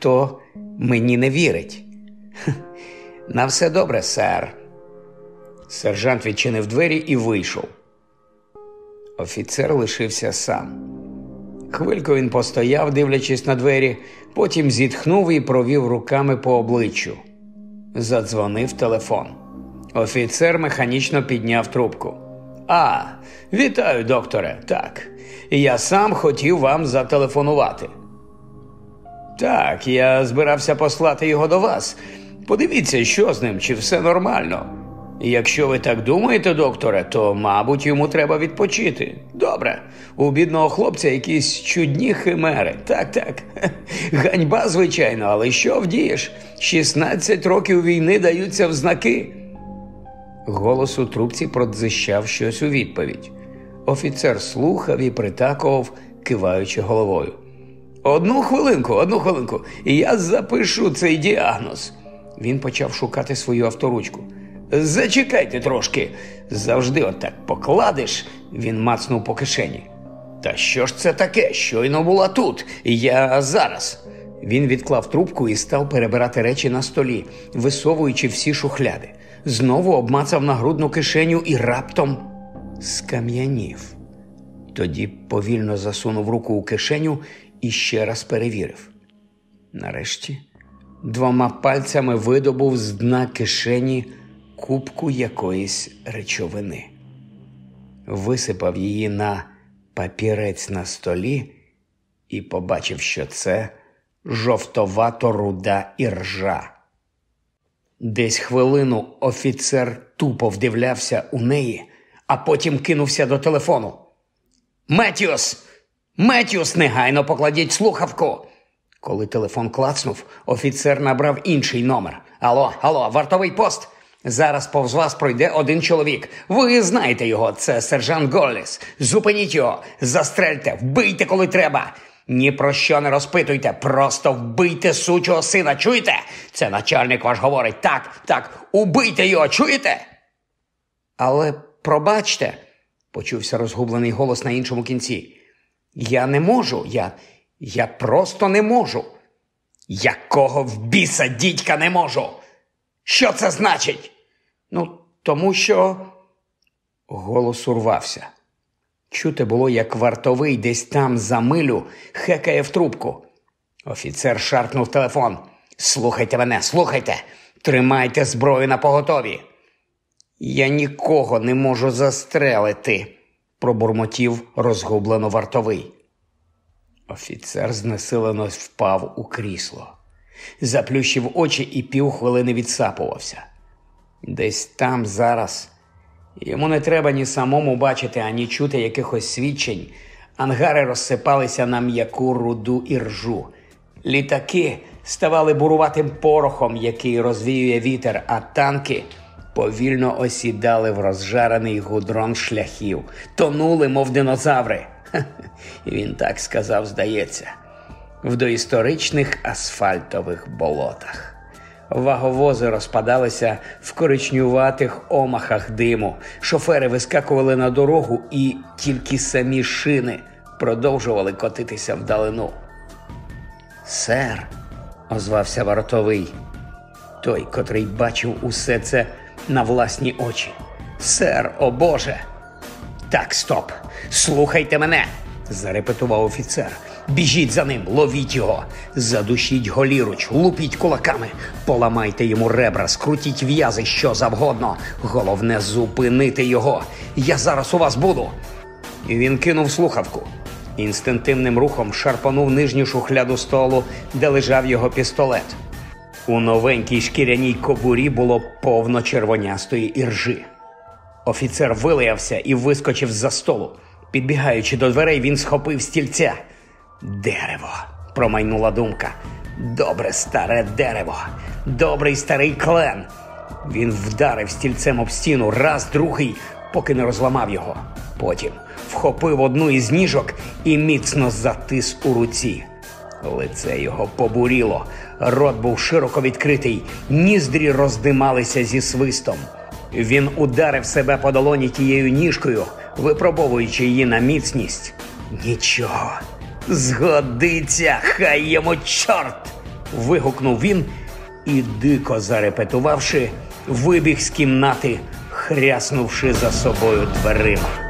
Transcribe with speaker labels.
Speaker 1: хто мені не вірить. На все добре, сер. Сержант відчинив двері і вийшов. Офіцер лишився сам. Хвильку він постояв, дивлячись на двері, потім зітхнув і провів руками по обличчю. Задзвонив телефон. Офіцер механічно підняв трубку. А, вітаю, докторе. Так. Я сам хотів вам зателефонувати. Так, я збирався послати його до вас. Подивіться, що з ним, чи все нормально. Якщо ви так думаєте, докторе, то, мабуть, йому треба відпочити. Добре, у бідного хлопця якісь чудні химери. Так, так. Ганьба, звичайно, але що вдієш? 16 років війни даються в знаки. Голос у трубці продзищав щось у відповідь. Офіцер слухав і притакував, киваючи головою. Одну хвилинку, одну хвилинку, і я запишу цей діагноз. Він почав шукати свою авторучку. Зачекайте трошки. Завжди отак покладеш, він мацнув по кишені. Та що ж це таке? Щойно була тут. Я зараз. Він відклав трубку і став перебирати речі на столі, висовуючи всі шухляди. Знову обмацав нагрудну кишеню і раптом скам'янів. Тоді повільно засунув руку у кишеню і ще раз перевірив. Нарешті двома пальцями видобув з дна кишені кубку якоїсь речовини, висипав її на папірець на столі і побачив, що це жовтовато руда іржа. Десь хвилину офіцер тупо вдивлявся у неї, а потім кинувся до телефону. Меттіус! Меттіус, негайно покладіть слухавку. Коли телефон клацнув, офіцер набрав інший номер. Алло, алло, вартовий пост. Зараз повз вас пройде один чоловік. Ви знаєте його, це сержант Голліс. Зупиніть його, застрельте, вбийте, коли треба. Ні про що не розпитуйте, просто вбийте сучого сина. Чуєте? Це начальник ваш говорить. Так, так, убийте його, чуєте? Але пробачте, почувся розгублений голос на іншому кінці. Я не можу, я я просто не можу. Якого в біса дідька не можу? Що це значить? Ну, тому що голос урвався. Чути було, як вартовий десь там за милю хекає в трубку. Офіцер шаркнув телефон. Слухайте мене, слухайте, тримайте зброю на поготові. Я нікого не можу застрелити, пробурмотів розгублено вартовий. Офіцер знесилено впав у крісло, заплющив очі і півхвилини відсапувався. Десь там зараз йому не треба ні самому бачити, ані чути якихось свідчень. Ангари розсипалися на м'яку руду і ржу. Літаки ставали буруватим порохом, який розвіює вітер, а танки повільно осідали в розжарений гудрон шляхів, тонули, мов динозаври. І він так сказав, здається, в доісторичних асфальтових болотах. Ваговози розпадалися в коричнюватих омахах диму, шофери вискакували на дорогу, і тільки самі шини продовжували котитися вдалину. Сер, озвався вартовий, той, котрий бачив усе це на власні очі. Сер, о Боже! Так, стоп! Слухайте мене! зарепетував офіцер. Біжіть за ним, ловіть його, задушіть голіруч, лупіть кулаками, поламайте йому ребра, скрутіть в'язи що завгодно. Головне зупинити його. Я зараз у вас буду. І він кинув слухавку. Інстинктивним рухом шарпанув нижню шухляду столу, де лежав його пістолет. У новенькій шкіряній кобурі було повно червонястої іржи. Офіцер вилаявся і вискочив з-за столу. Підбігаючи до дверей, він схопив стільця. Дерево, промайнула думка. Добре старе дерево, добрий старий клен. Він вдарив стільцем об стіну раз, другий, поки не розламав його. Потім вхопив одну із ніжок і міцно затис у руці. Лице його побуріло, рот був широко відкритий, ніздрі роздималися зі свистом. Він ударив себе по долоні тією ніжкою, випробовуючи її на міцність. Нічого, згодиться, хай йому чорт. вигукнув він і, дико зарепетувавши, вибіг з кімнати, хряснувши за собою дверима.